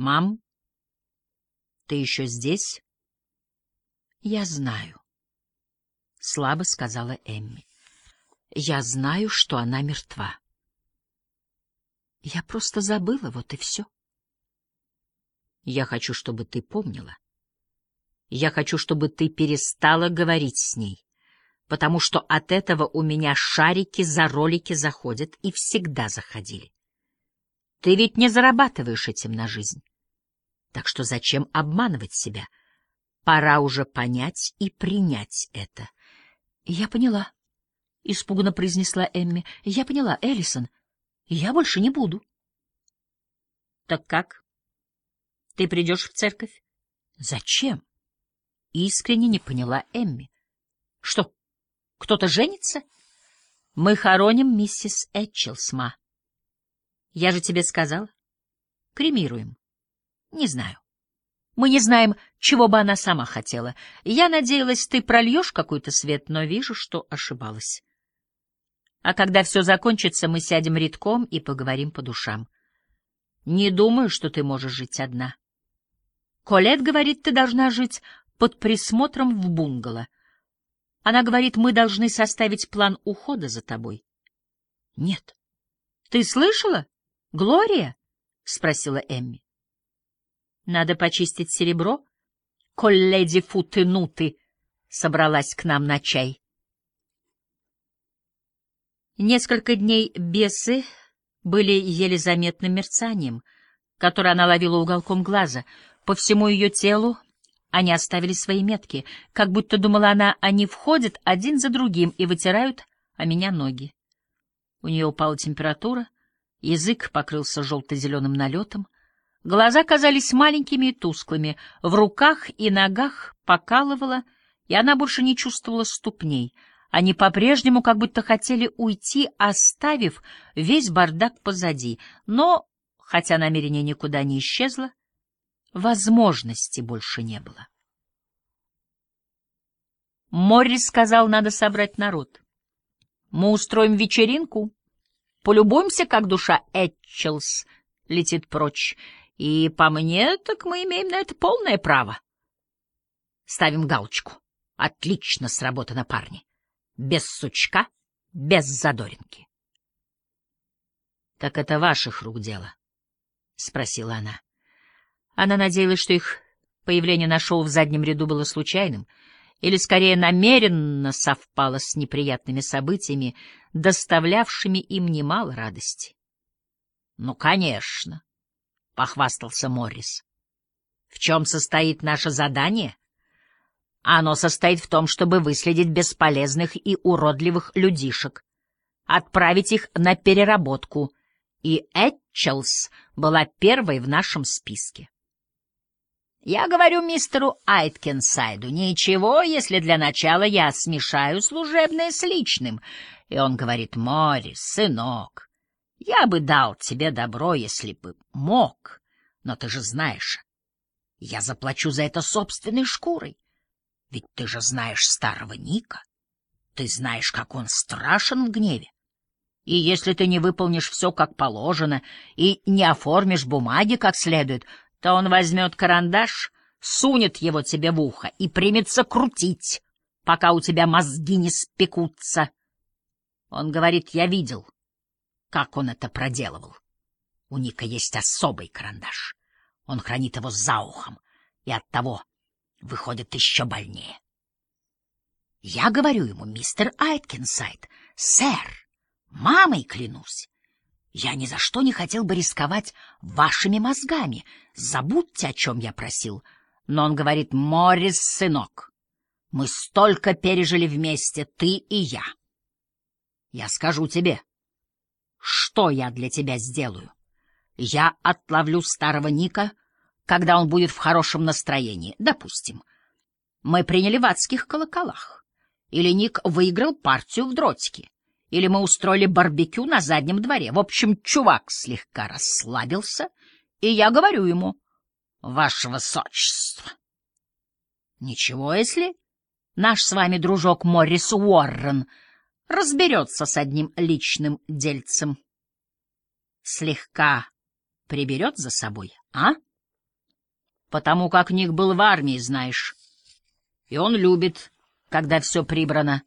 Мам, ты еще здесь? Я знаю, — слабо сказала Эмми. Я знаю, что она мертва. Я просто забыла, вот и все. Я хочу, чтобы ты помнила. Я хочу, чтобы ты перестала говорить с ней, потому что от этого у меня шарики за ролики заходят и всегда заходили. Ты ведь не зарабатываешь этим на жизнь. Так что зачем обманывать себя? Пора уже понять и принять это. Я поняла, — испуганно произнесла Эмми. Я поняла, Эллисон. Я больше не буду. Так как? Ты придешь в церковь? Зачем? Искренне не поняла Эмми. Что, кто-то женится? Мы хороним миссис Этчелсма. Я же тебе сказала. Кремируем. Не знаю. Мы не знаем, чего бы она сама хотела. Я надеялась, ты прольешь какой-то свет, но вижу, что ошибалась. А когда все закончится, мы сядем редком и поговорим по душам. Не думаю, что ты можешь жить одна. Колет говорит, ты должна жить под присмотром в бунгало. Она говорит, мы должны составить план ухода за тобой. Нет. Ты слышала? Глория? — спросила Эмми. Надо почистить серебро. Колледи Футынуты собралась к нам на чай. Несколько дней бесы были еле заметным мерцанием, которое она ловила уголком глаза. По всему ее телу они оставили свои метки, как будто думала она, они входят один за другим и вытирают о меня ноги. У нее упала температура, язык покрылся желто-зеленым налетом, глаза казались маленькими и тусклыми, в руках и ногах покалывала, и она больше не чувствовала ступней. Они по-прежнему как будто хотели уйти, оставив весь бардак позади, но, хотя намерение никуда не исчезло, возможности больше не было. Моррис сказал, надо собрать народ. Мы устроим вечеринку, полюбуемся, как душа Этчелс летит прочь, и по мне, так мы имеем на это полное право. Ставим галочку. Отлично сработано, парни. Без сучка, без задоринки. — Так это ваших рук дело? — спросила она. Она надеялась, что их появление на шоу в заднем ряду было случайным, или, скорее, намеренно совпало с неприятными событиями, доставлявшими им немало радости. — Ну, конечно, — похвастался Моррис. — В чем состоит наше задание? Оно состоит в том, чтобы выследить бесполезных и уродливых людишек, отправить их на переработку, и Этчелс была первой в нашем списке. Я говорю мистеру Айткинсайду, ничего, если для начала я смешаю служебное с личным. И он говорит, Морис, сынок, я бы дал тебе добро, если бы мог, но ты же знаешь, я заплачу за это собственной шкурой. Ведь ты же знаешь старого Ника, ты знаешь, как он страшен в гневе. И если ты не выполнишь все как положено и не оформишь бумаги как следует, то он возьмет карандаш, сунет его тебе в ухо и примется крутить, пока у тебя мозги не спекутся. Он говорит, я видел, как он это проделывал. У Ника есть особый карандаш. Он хранит его за ухом, и от того выходит еще больнее. Я говорю ему, мистер Айткинсайд, сэр, мамой клянусь, я ни за что не хотел бы рисковать вашими мозгами. Забудьте, о чем я просил. Но он говорит, Морис, сынок, мы столько пережили вместе, ты и я. Я скажу тебе, что я для тебя сделаю. Я отловлю старого Ника, когда он будет в хорошем настроении, допустим. Мы приняли в адских колоколах. Или Ник выиграл партию в дротике или мы устроили барбекю на заднем дворе. В общем, чувак слегка расслабился, и я говорю ему, «Ваше Высочество». Ничего, если наш с вами дружок Моррис Уоррен разберется с одним личным дельцем. Слегка приберет за собой, а? потому как Ник был в армии, знаешь. И он любит, когда все прибрано.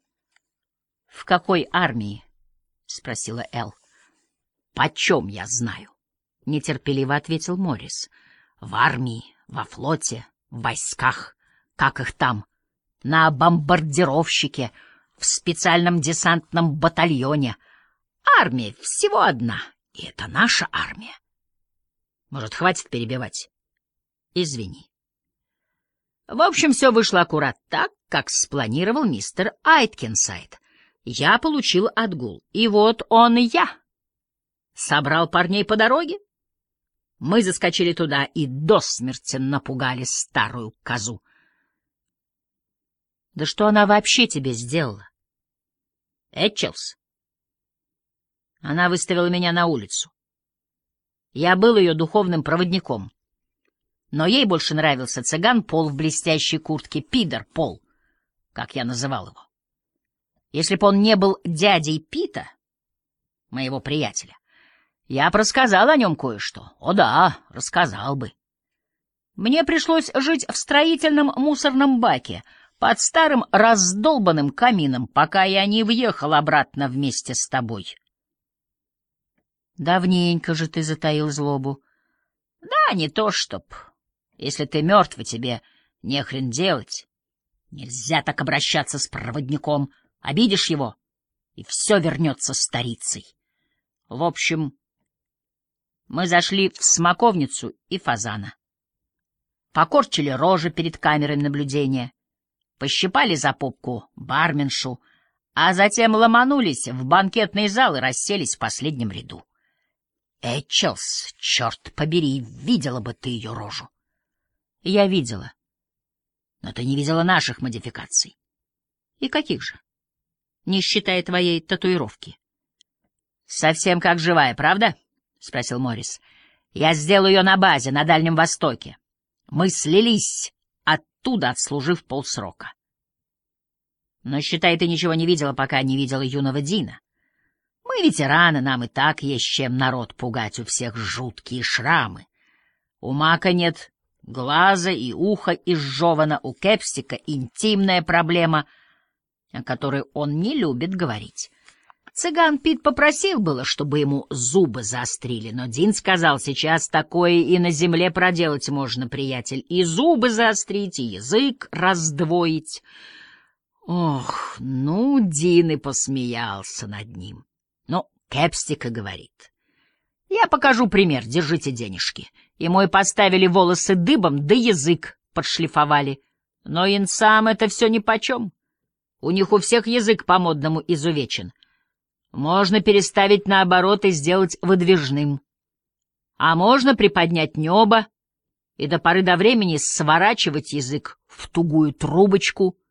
— В какой армии? — спросила Эл. — Почем я знаю? — нетерпеливо ответил Моррис. — В армии, во флоте, в войсках, как их там, на бомбардировщике, в специальном десантном батальоне. Армия всего одна, и это наша армия. Может, хватит перебивать? Извини. В общем, все вышло аккурат так, как спланировал мистер Айткинсайд. Я получил отгул, и вот он и я. Собрал парней по дороге. Мы заскочили туда и до смерти напугали старую козу. Да что она вообще тебе сделала? Этчелс. Она выставила меня на улицу. Я был ее духовным проводником. Но ей больше нравился цыган Пол в блестящей куртке, пидор Пол, как я называл его. Если бы он не был дядей Пита, моего приятеля, я бы рассказал о нем кое-что. О да, рассказал бы. Мне пришлось жить в строительном мусорном баке под старым раздолбанным камином, пока я не въехал обратно вместе с тобой. Давненько же ты затаил злобу. Да, не то чтоб. Если ты мертв, тебе нехрен делать. Нельзя так обращаться с проводником. Обидишь его, и все вернется старицей. В общем, мы зашли в смоковницу и фазана. Покорчили рожи перед камерой наблюдения, пощипали за попку барменшу, а затем ломанулись в банкетный зал и расселись в последнем ряду. Эчелс, черт побери, видела бы ты ее рожу. Я видела. Но ты не видела наших модификаций. И каких же? Не считая твоей татуировки. Совсем как живая, правда? спросил Моррис. Я сделал ее на базе на Дальнем Востоке. Мы слились оттуда, отслужив полсрока. Но считай, ты ничего не видела, пока не видела юного Дина. Мы ветераны, нам и так есть чем народ пугать, у всех жуткие шрамы. У Мака нет глаза и ухо изжевано, у Кепстика интимная проблема, о которой он не любит говорить. Цыган Пит попросил было, чтобы ему зубы заострили, но Дин сказал, сейчас такое и на земле проделать можно, приятель, и зубы заострить, и язык раздвоить. Ох, ну, Дин и посмеялся над ним. Ну, Кепстика говорит. Я покажу пример, держите денежки. И мой поставили волосы дыбом, да язык подшлифовали. Но инсам это все нипочем. У них у всех язык по-модному изувечен. Можно переставить наоборот и сделать выдвижным. А можно приподнять небо и до поры до времени сворачивать язык в тугую трубочку —